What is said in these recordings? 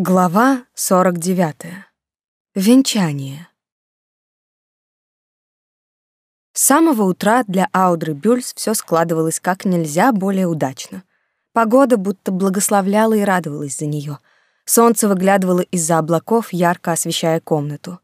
Глава 49. Венчание. С самого утра для Аудры Бюльс все складывалось как нельзя более удачно. Погода будто благословляла и радовалась за нее. Солнце выглядывало из-за облаков, ярко освещая комнату.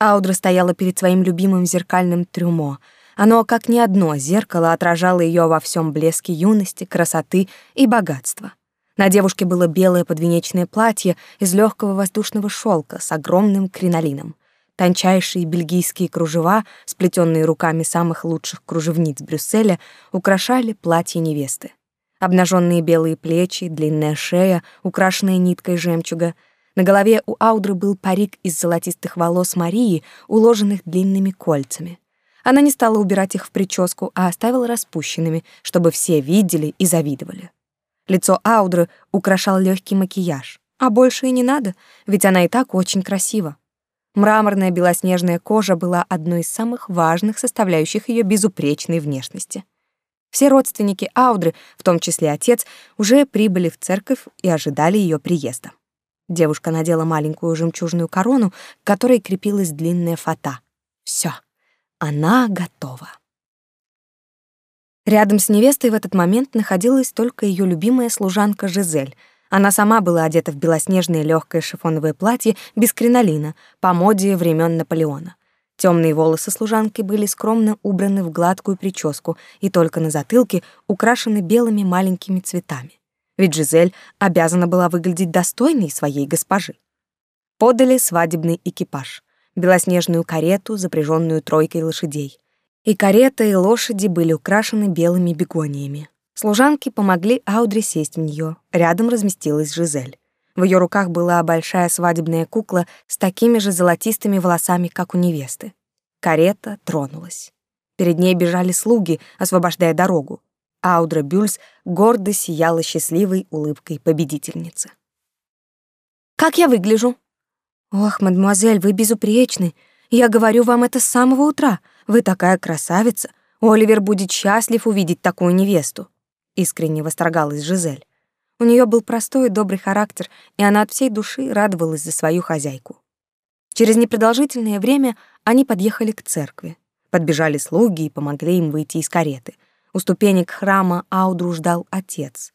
Аудра стояла перед своим любимым зеркальным трюмо. Оно, как ни одно зеркало, отражало ее во всем блеске юности, красоты и богатства. На девушке было белое подвенечное платье из легкого воздушного шелка с огромным кринолином. Тончайшие бельгийские кружева, сплетенные руками самых лучших кружевниц Брюсселя, украшали платье невесты. Обнаженные белые плечи, длинная шея, украшенная ниткой жемчуга. На голове у Аудры был парик из золотистых волос Марии, уложенных длинными кольцами. Она не стала убирать их в прическу, а оставила распущенными, чтобы все видели и завидовали. Лицо Аудры украшал легкий макияж. А больше и не надо, ведь она и так очень красива. Мраморная белоснежная кожа была одной из самых важных составляющих ее безупречной внешности. Все родственники Аудры, в том числе отец, уже прибыли в церковь и ожидали ее приезда. Девушка надела маленькую жемчужную корону, к которой крепилась длинная фата. Все, она готова. Рядом с невестой в этот момент находилась только ее любимая служанка Жизель. Она сама была одета в белоснежное легкое шифоновое платье без кринолина по моде времен Наполеона. Темные волосы служанки были скромно убраны в гладкую прическу и только на затылке украшены белыми маленькими цветами. Ведь Жизель обязана была выглядеть достойной своей госпожи. Подали свадебный экипаж, белоснежную карету, запряженную тройкой лошадей — и карета, и лошади были украшены белыми бегониями. Служанки помогли Аудре сесть в нее. Рядом разместилась Жизель. В ее руках была большая свадебная кукла с такими же золотистыми волосами, как у невесты. Карета тронулась. Перед ней бежали слуги, освобождая дорогу. Аудра Бюльс гордо сияла счастливой улыбкой победительницы. «Как я выгляжу?» «Ох, мадемуазель, вы безупречны. Я говорю вам это с самого утра. Вы такая красавица. Оливер будет счастлив увидеть такую невесту. Искренне восторгалась Жизель. У нее был простой и добрый характер, и она от всей души радовалась за свою хозяйку. Через непродолжительное время они подъехали к церкви. Подбежали слуги и помогли им выйти из кареты. У ступенек храма Аудру ждал отец.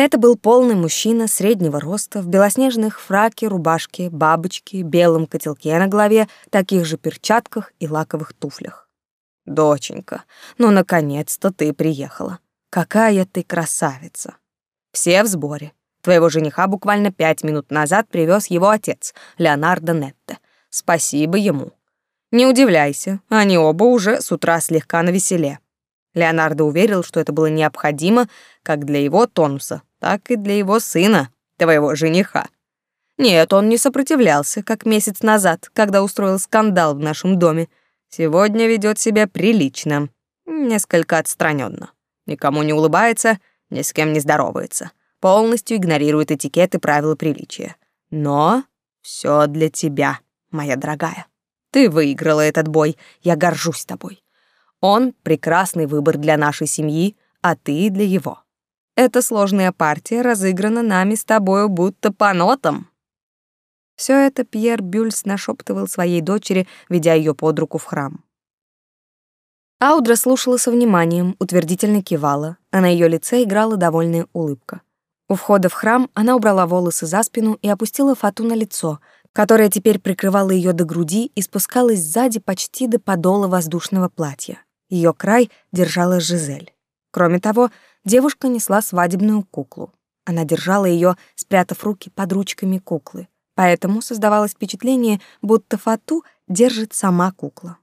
Это был полный мужчина среднего роста в белоснежных фраке, рубашке, бабочке, белом котелке на голове, таких же перчатках и лаковых туфлях. Доченька, ну наконец-то ты приехала. Какая ты красавица. Все в сборе. Твоего жениха буквально пять минут назад привез его отец, Леонардо Нетте. Спасибо ему. Не удивляйся, они оба уже с утра слегка навеселе. Леонардо уверил, что это было необходимо как для его тонуса, так и для его сына, твоего жениха. Нет, он не сопротивлялся, как месяц назад, когда устроил скандал в нашем доме, Сегодня ведет себя прилично, несколько отстраненно. Никому не улыбается, ни с кем не здоровается. Полностью игнорирует этикет и правила приличия. Но все для тебя, моя дорогая. Ты выиграла этот бой, я горжусь тобой. Он — прекрасный выбор для нашей семьи, а ты — для его. Эта сложная партия разыграна нами с тобою будто по нотам. Все это Пьер Бюльс нашептывал своей дочери, ведя ее под руку в храм. Аудра слушала со вниманием, утвердительно кивала, а на ее лице играла довольная улыбка. У входа в храм она убрала волосы за спину и опустила фату на лицо, которое теперь прикрывало ее до груди и спускалось сзади почти до подола воздушного платья. Ее край держала Жизель. Кроме того, девушка несла свадебную куклу. Она держала ее, спрятав руки под ручками куклы поэтому создавалось впечатление, будто фату держит сама кукла.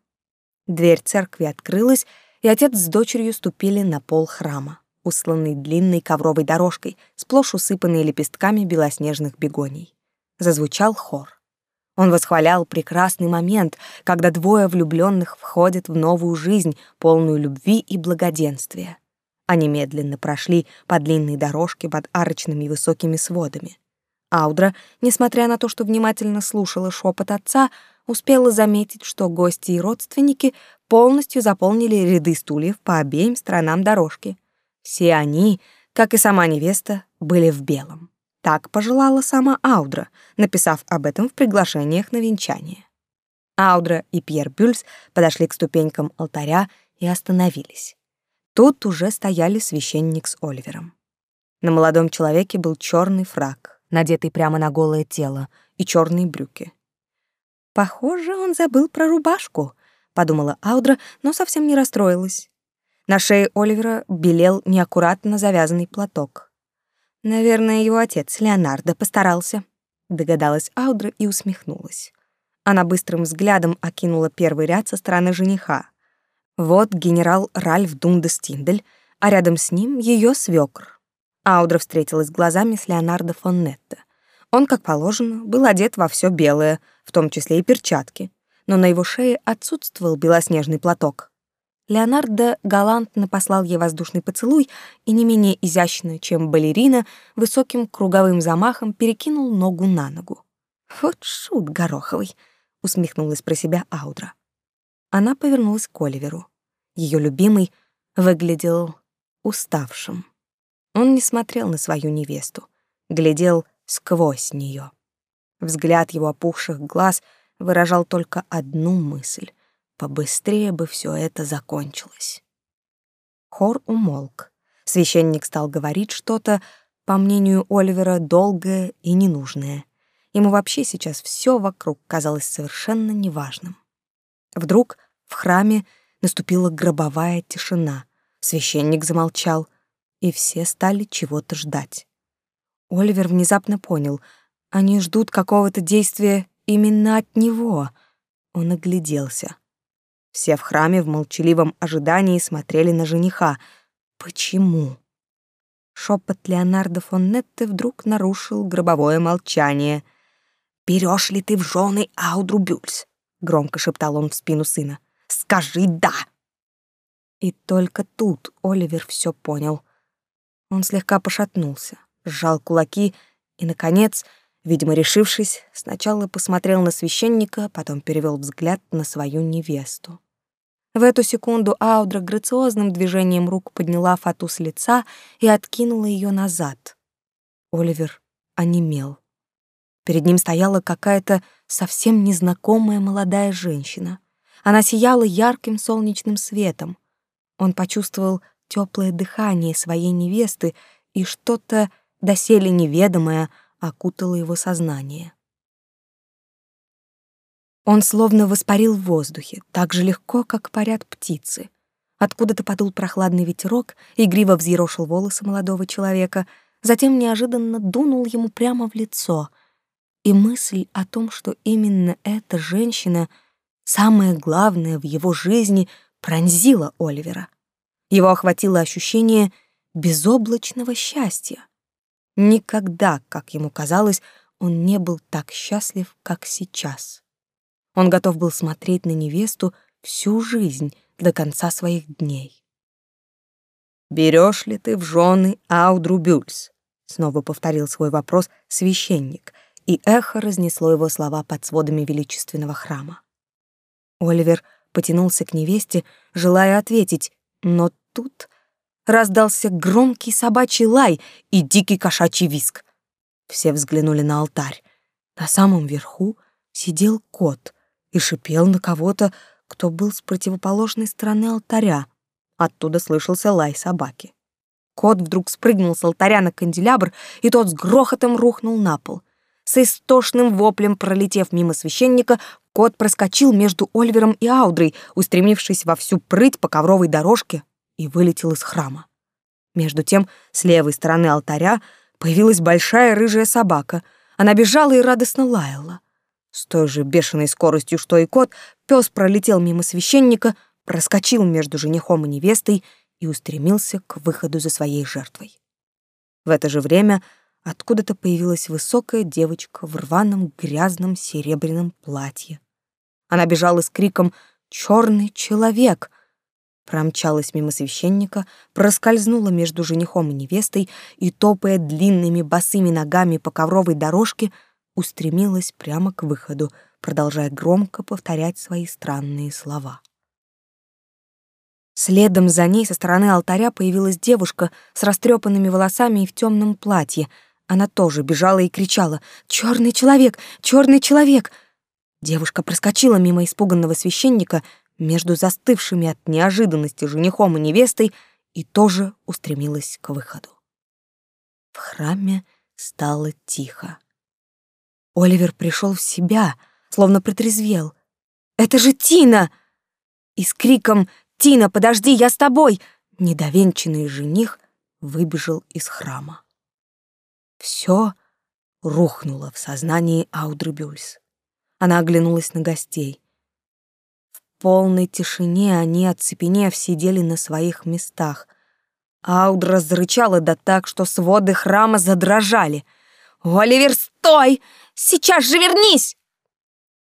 Дверь церкви открылась, и отец с дочерью ступили на пол храма, усланный длинной ковровой дорожкой, сплошь усыпанной лепестками белоснежных бегоний. Зазвучал хор. Он восхвалял прекрасный момент, когда двое влюбленных входят в новую жизнь, полную любви и благоденствия. Они медленно прошли по длинной дорожке под арочными высокими сводами. Аудра, несмотря на то, что внимательно слушала шепот отца, успела заметить, что гости и родственники полностью заполнили ряды стульев по обеим сторонам дорожки. Все они, как и сама невеста, были в белом. Так пожелала сама Аудра, написав об этом в приглашениях на венчание. Аудра и Пьер Бюльс подошли к ступенькам алтаря и остановились. Тут уже стояли священник с Оливером. На молодом человеке был черный фрак, надетый прямо на голое тело, и черные брюки. «Похоже, он забыл про рубашку», — подумала Аудра, но совсем не расстроилась. На шее Оливера белел неаккуратно завязанный платок. Наверное, его отец Леонардо постарался, догадалась Аудра и усмехнулась. Она быстрым взглядом окинула первый ряд со стороны жениха. Вот генерал Ральф Дундестиндель, а рядом с ним ее свекр. Аудра встретилась глазами с Леонардо фон Нетто. Он, как положено, был одет во все белое, в том числе и перчатки, но на его шее отсутствовал белоснежный платок. Леонардо галантно послал ей воздушный поцелуй и не менее изящно, чем балерина, высоким круговым замахом перекинул ногу на ногу. «Вот шут гороховый!» — усмехнулась про себя Аудра. Она повернулась к Оливеру. Ее любимый выглядел уставшим. Он не смотрел на свою невесту, глядел сквозь нее. Взгляд его опухших глаз выражал только одну мысль — побыстрее бы все это закончилось. Хор умолк. Священник стал говорить что-то, по мнению Оливера, долгое и ненужное. Ему вообще сейчас все вокруг казалось совершенно неважным. Вдруг в храме наступила гробовая тишина. Священник замолчал, и все стали чего-то ждать. Оливер внезапно понял, они ждут какого-то действия именно от него. Он огляделся. Все в храме в молчаливом ожидании смотрели на жениха. Почему? Шепот Леонардо фон Нетте вдруг нарушил гробовое молчание. «Берешь ли ты в жены Аудру Бюльс?» — громко шептал он в спину сына. Скажи «да». И только тут Оливер все понял. Он слегка пошатнулся, сжал кулаки и, наконец, видимо, решившись, сначала посмотрел на священника, потом перевел взгляд на свою невесту. В эту секунду Аудра грациозным движением рук подняла фату с лица и откинула ее назад. Оливер онемел. Перед ним стояла какая-то совсем незнакомая молодая женщина. Она сияла ярким солнечным светом. Он почувствовал теплое дыхание своей невесты, и что-то доселе неведомое окутало его сознание. Он словно воспарил в воздухе, так же легко, как парят птицы. Откуда-то подул прохладный ветерок, игриво взъерошил волосы молодого человека, затем неожиданно дунул ему прямо в лицо. И мысль о том, что именно эта женщина — Самое главное в его жизни пронзило Оливера. Его охватило ощущение безоблачного счастья. Никогда, как ему казалось, он не был так счастлив, как сейчас. Он готов был смотреть на невесту всю жизнь до конца своих дней. «Берешь ли ты в жены Аудру Бюльс?» — снова повторил свой вопрос священник, и эхо разнесло его слова под сводами величественного храма. Оливер потянулся к невесте, желая ответить, но тут раздался громкий собачий лай и дикий кошачий визг. Все взглянули на алтарь. На самом верху сидел кот и шипел на кого-то, кто был с противоположной стороны алтаря. Оттуда слышался лай собаки. Кот вдруг спрыгнул с алтаря на канделябр, и тот с грохотом рухнул на пол. С истошным воплем, пролетев мимо священника, Кот проскочил между Ольвером и Аудрой, устремившись во всю прыть по ковровой дорожке, и вылетел из храма. Между тем, с левой стороны алтаря появилась большая рыжая собака. Она бежала и радостно лаяла. С той же бешеной скоростью, что и кот, пес пролетел мимо священника, проскочил между женихом и невестой и устремился к выходу за своей жертвой. В это же время откуда-то появилась высокая девочка в рваном грязном серебряном платье. Она бежала с криком «Черный человек!» Промчалась мимо священника, проскользнула между женихом и невестой и, топая длинными босыми ногами по ковровой дорожке, устремилась прямо к выходу, продолжая громко повторять свои странные слова. Следом за ней со стороны алтаря появилась девушка с растрепанными волосами и в темном платье. Она тоже бежала и кричала «Черный человек! Черный человек!» Девушка проскочила мимо испуганного священника между застывшими от неожиданности женихом и невестой и тоже устремилась к выходу. В храме стало тихо. Оливер пришел в себя, словно протрезвел. «Это же Тина!» И с криком «Тина, подожди, я с тобой!» недовенчанный жених выбежал из храма. Все рухнуло в сознании Аудры Бюльс. Она оглянулась на гостей. В полной тишине они, оцепенев, сидели на своих местах. Аудра зарычала да так, что своды храма задрожали. «Оливер, стой! Сейчас же вернись!»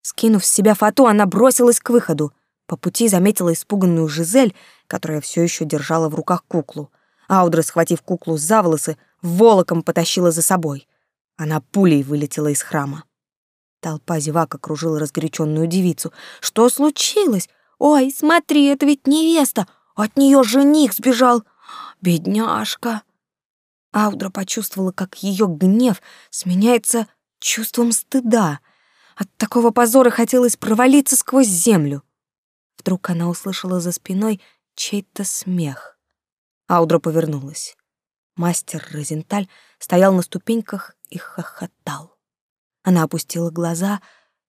Скинув с себя фату, она бросилась к выходу. По пути заметила испуганную Жизель, которая все еще держала в руках куклу. Аудра, схватив куклу за волосы, волоком потащила за собой. Она пулей вылетела из храма. Толпа зевак окружила разгоряченную девицу. «Что случилось? Ой, смотри, это ведь невеста! От нее жених сбежал! Бедняжка!» Аудра почувствовала, как ее гнев сменяется чувством стыда. От такого позора хотелось провалиться сквозь землю. Вдруг она услышала за спиной чей-то смех. Аудра повернулась. Мастер Розенталь стоял на ступеньках и хохотал. Она опустила глаза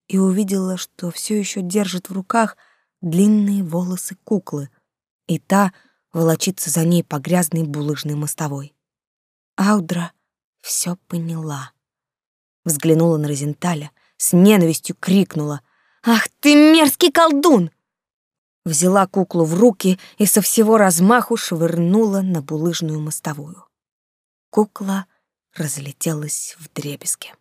и увидела, что все еще держит в руках длинные волосы куклы, и та волочится за ней по грязной булыжной мостовой. Аудра все поняла. Взглянула на Розенталя, с ненавистью крикнула «Ах ты мерзкий колдун!» взяла куклу в руки и со всего размаху швырнула на булыжную мостовую. Кукла разлетелась в дребезги.